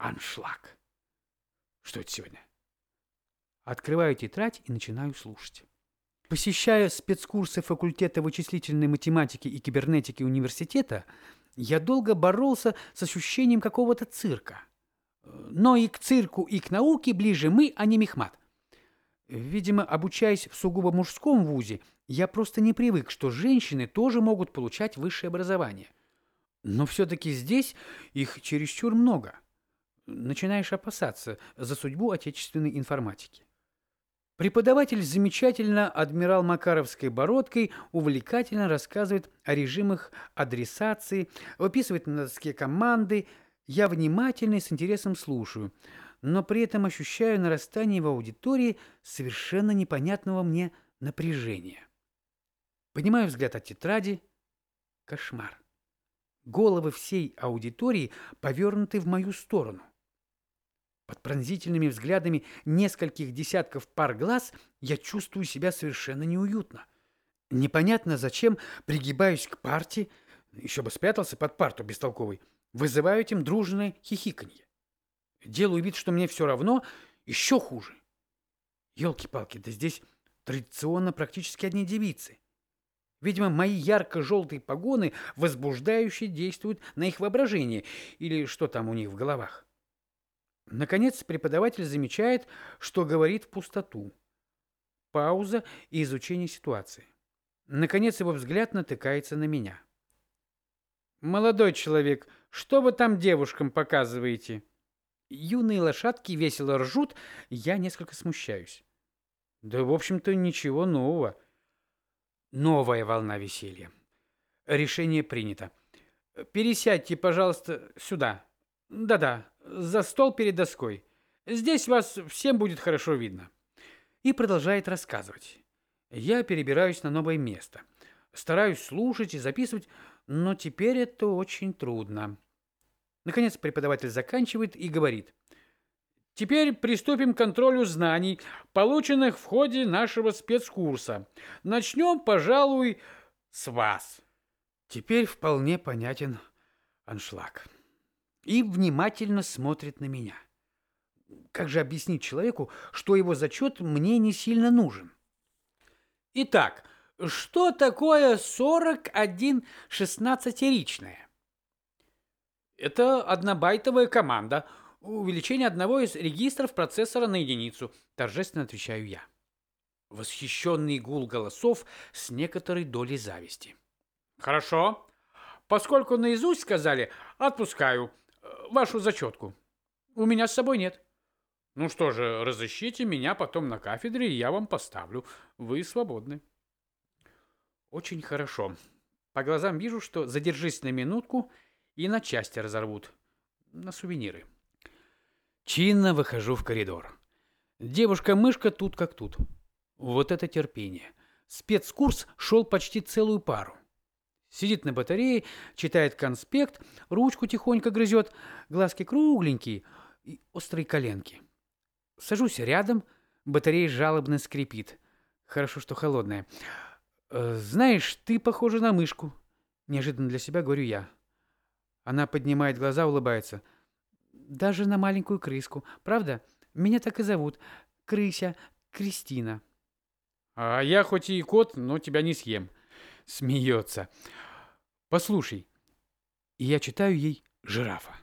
Аншлаг. Что это сегодня? Открываю тетрадь и начинаю слушать. Посещая спецкурсы факультета вычислительной математики и кибернетики университета, я долго боролся с ощущением какого-то цирка. Но и к цирку, и к науке ближе мы, а не мехмат. Видимо, обучаясь в сугубо мужском вузе, я просто не привык, что женщины тоже могут получать высшее образование. Но все-таки здесь их чересчур много. Начинаешь опасаться за судьбу отечественной информатики. Преподаватель замечательно адмирал Макаровской бородкой увлекательно рассказывает о режимах адресации, выписывает на доске команды. Я внимательно и с интересом слушаю, но при этом ощущаю нарастание в аудитории совершенно непонятного мне напряжения. Поднимаю взгляд от тетради. Кошмар. Головы всей аудитории повернуты в мою сторону. Под пронзительными взглядами нескольких десятков пар глаз я чувствую себя совершенно неуютно. Непонятно зачем пригибаюсь к парте, еще бы спрятался под парту бестолковый, вызываю этим дружное хихиканье. Делаю вид, что мне все равно, еще хуже. Елки-палки, да здесь традиционно практически одни девицы. Видимо, мои ярко-желтые погоны возбуждающе действуют на их воображение или что там у них в головах. Наконец преподаватель замечает, что говорит в пустоту. Пауза и изучение ситуации. Наконец его взгляд натыкается на меня. «Молодой человек, что вы там девушкам показываете?» Юные лошадки весело ржут, я несколько смущаюсь. Да, в общем-то, ничего нового. Новая волна веселья. Решение принято. Пересядьте, пожалуйста, сюда. Да-да, за стол перед доской. Здесь вас всем будет хорошо видно. И продолжает рассказывать. Я перебираюсь на новое место. Стараюсь слушать и записывать, но теперь это очень трудно. Наконец преподаватель заканчивает и говорит. Теперь приступим к контролю знаний, полученных в ходе нашего спецкурса. Начнем, пожалуй, с вас. Теперь вполне понятен аншлаг и внимательно смотрит на меня. Как же объяснить человеку, что его зачет мне не сильно нужен? Итак, что такое 41 шестнадцатеричное? Это однобайтовая команда, увеличение одного из регистров процессора на единицу, торжественно отвечаю я. Восхищенный гул голосов с некоторой долей зависти. Хорошо. Поскольку наизусть сказали, отпускаю вашу зачетку. У меня с собой нет. Ну что же, разыщите меня потом на кафедре, и я вам поставлю. Вы свободны. Очень хорошо. По глазам вижу, что задержись на минутку, и на части разорвут. На сувениры. Чинно выхожу в коридор. Девушка-мышка тут как тут. Вот это терпение. Спецкурс шел почти целую пару. Сидит на батарее, читает конспект, ручку тихонько грызет, глазки кругленькие и острые коленки. Сажусь рядом, батарея жалобно скрипит. Хорошо, что холодная. «Э, «Знаешь, ты похожа на мышку», — неожиданно для себя говорю я. Она поднимает глаза, улыбается. «Даже на маленькую крыску. Правда? Меня так и зовут. Крыся Кристина». «А я хоть и кот, но тебя не съем», — смеется. Послушай. И я читаю ей «Жирафа».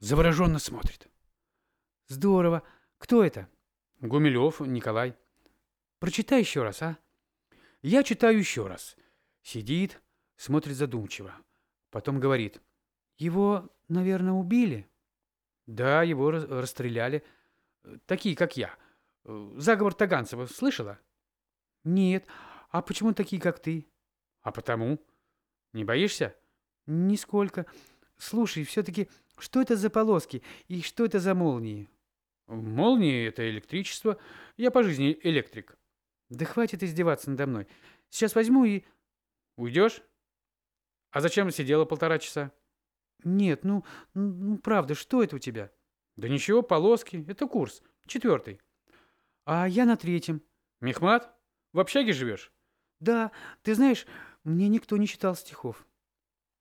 Завороженно смотрит. Здорово. Кто это? Гумилев Николай. Прочитай еще раз, а? Я читаю еще раз. Сидит, смотрит задумчиво. Потом говорит. Его, наверное, убили? Да, его расстреляли. Такие, как я. Заговор Таганцева слышала? Нет. А почему такие, как ты? А потому... Не боишься? Нисколько. Слушай, все-таки, что это за полоски и что это за молнии? Молнии — это электричество. Я по жизни электрик. Да хватит издеваться надо мной. Сейчас возьму и... Уйдешь? А зачем сидела полтора часа? Нет, ну, ну, правда, что это у тебя? Да ничего, полоски. Это курс. Четвертый. А я на третьем. Мехмат? В общаге живешь? Да, ты знаешь, мне никто не читал стихов.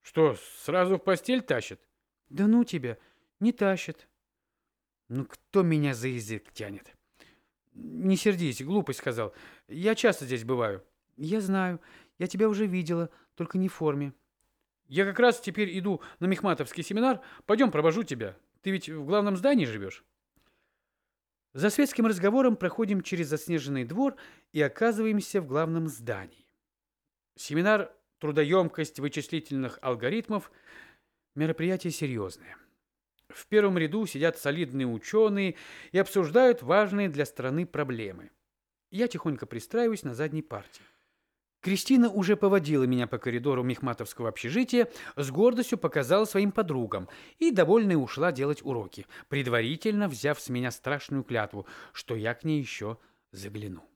Что, сразу в постель тащит? Да ну тебя, не тащит. Ну, кто меня за язык тянет? Не сердись, глупость сказал. Я часто здесь бываю. Я знаю. Я тебя уже видела, только не в форме. Я как раз теперь иду на мехматовский семинар. Пойдем, провожу тебя. Ты ведь в главном здании живешь? За светским разговором проходим через заснеженный двор и оказываемся в главном здании. Семинар «Трудоемкость вычислительных алгоритмов» – мероприятие серьезное. В первом ряду сидят солидные ученые и обсуждают важные для страны проблемы. Я тихонько пристраиваюсь на задней партии. Кристина уже поводила меня по коридору Мехматовского общежития, с гордостью показала своим подругам и, довольная, ушла делать уроки, предварительно взяв с меня страшную клятву, что я к ней еще загляну.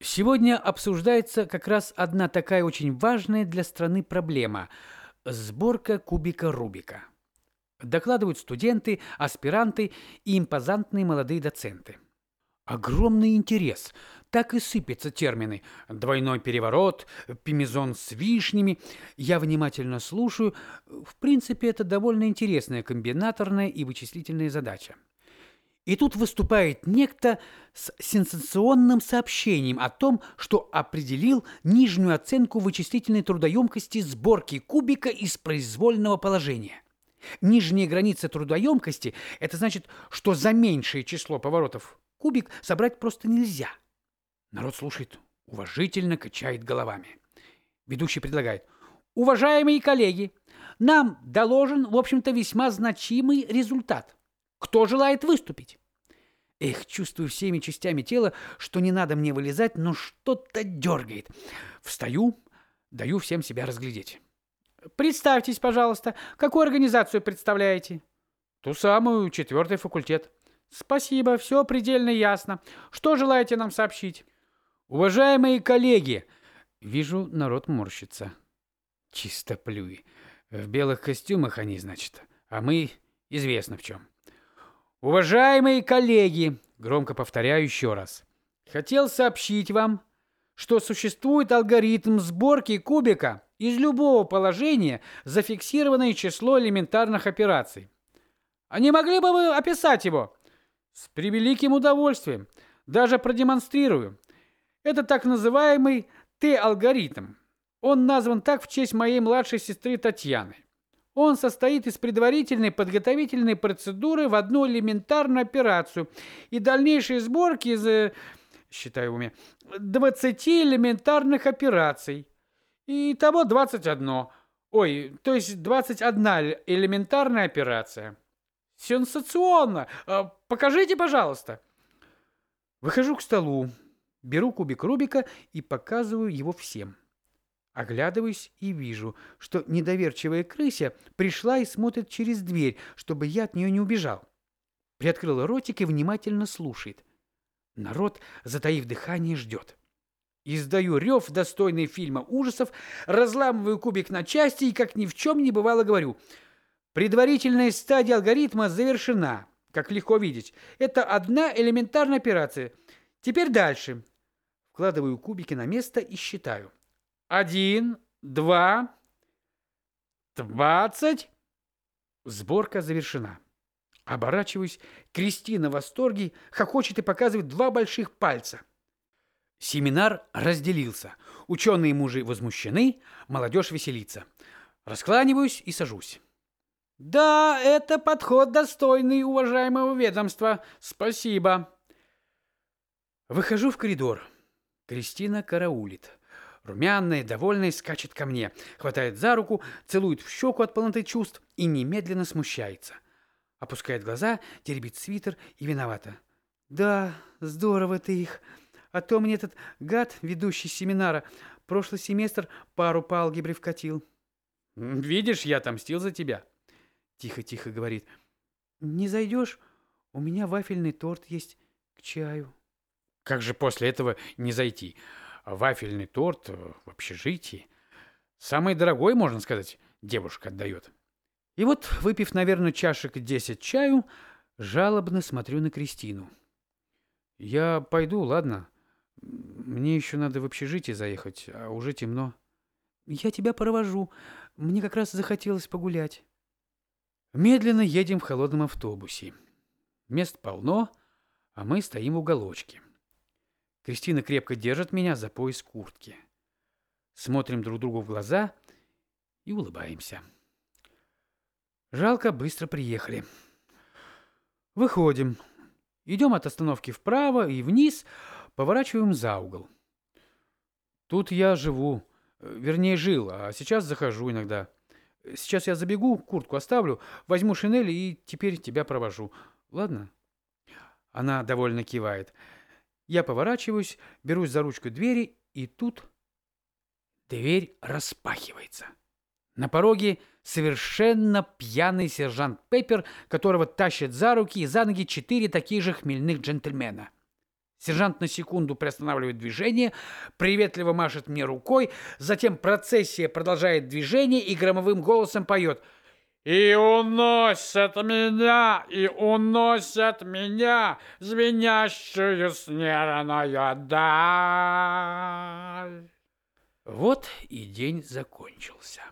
Сегодня обсуждается как раз одна такая очень важная для страны проблема – сборка кубика Рубика. Докладывают студенты, аспиранты и импозантные молодые доценты. Огромный интерес. Так и сыпятся термины. Двойной переворот, пимизон с вишнями. Я внимательно слушаю. В принципе, это довольно интересная комбинаторная и вычислительная задача. И тут выступает некто с сенсационным сообщением о том, что определил нижнюю оценку вычислительной трудоемкости сборки кубика из произвольного положения. Нижняя граница трудоемкости – это значит, что за меньшее число поворотов кубик собрать просто нельзя. Народ слушает, уважительно качает головами. Ведущий предлагает. Уважаемые коллеги, нам доложен, в общем-то, весьма значимый результат. Кто желает выступить? Эх, чувствую всеми частями тела, что не надо мне вылезать, но что-то дергает. Встаю, даю всем себя разглядеть. Представьтесь, пожалуйста, какую организацию представляете? Ту самую, четвертый факультет. Спасибо, все предельно ясно. Что желаете нам сообщить? Уважаемые коллеги, вижу, народ морщится. Чистоплюи. В белых костюмах они, значит, а мы известно в чем. Уважаемые коллеги, громко повторяю еще раз. Хотел сообщить вам, что существует алгоритм сборки кубика из любого положения зафиксированное число элементарных операций. А не могли бы вы описать его? С превеликим удовольствием. Даже продемонстрирую. Это так называемый Т-алгоритм. Он назван так в честь моей младшей сестры Татьяны. Он состоит из предварительной подготовительной процедуры в одну элементарную операцию и дальнейшей сборки из, э, считаю в уме, 20 элементарных операций. И того 21. Ой, то есть 21 элементарная операция. Сенсационно! А, покажите, пожалуйста. Выхожу к столу, беру кубик Рубика и показываю его всем. Оглядываюсь и вижу, что недоверчивая крыся пришла и смотрит через дверь, чтобы я от нее не убежал. Приоткрыла ротик и внимательно слушает. Народ, затаив дыхание, ждет. Издаю рев, достойный фильма ужасов, разламываю кубик на части и, как ни в чем не бывало, говорю – Предварительная стадия алгоритма завершена, как легко видеть. Это одна элементарная операция. Теперь дальше. Вкладываю кубики на место и считаю. Один, два, двадцать. Сборка завершена. Оборачиваюсь. Кристина в восторге, хохочет и показывает два больших пальца. Семинар разделился. Ученые-мужи возмущены, молодежь веселится. Раскланиваюсь и сажусь. Да, это подход достойный уважаемого ведомства. Спасибо. Выхожу в коридор. Кристина караулит. Румяная, довольная, скачет ко мне, хватает за руку, целует в щеку от полноты чувств и немедленно смущается. Опускает глаза, теребит свитер и виновата. «Да, здорово ты их. А то мне этот гад, ведущий семинара, прошлый семестр пару по алгебре вкатил». «Видишь, я отомстил за тебя». Тихо-тихо говорит. «Не зайдешь? У меня вафельный торт есть к чаю». Как же после этого не зайти? Вафельный торт в общежитии. Самый дорогой, можно сказать, девушка отдает. И вот, выпив, наверное, чашек десять чаю, жалобно смотрю на Кристину. «Я пойду, ладно? Мне еще надо в общежитие заехать, а уже темно». «Я тебя провожу. Мне как раз захотелось погулять». Медленно едем в холодном автобусе. Мест полно, а мы стоим в уголочке. Кристина крепко держит меня за пояс куртки. Смотрим друг другу в глаза и улыбаемся. Жалко, быстро приехали. Выходим. Идем от остановки вправо и вниз, поворачиваем за угол. Тут я живу, вернее жил, а сейчас захожу иногда. Сейчас я забегу, куртку оставлю, возьму шинель и теперь тебя провожу. Ладно?» Она довольно кивает. Я поворачиваюсь, берусь за ручку двери, и тут дверь распахивается. На пороге совершенно пьяный сержант Пеппер, которого тащат за руки и за ноги четыре таких же хмельных джентльмена. Сержант на секунду приостанавливает движение, приветливо машет мне рукой, затем процессия продолжает движение и громовым голосом поет — и уносят меня, и уносят меня, звенящую снерную даль. Вот и день закончился.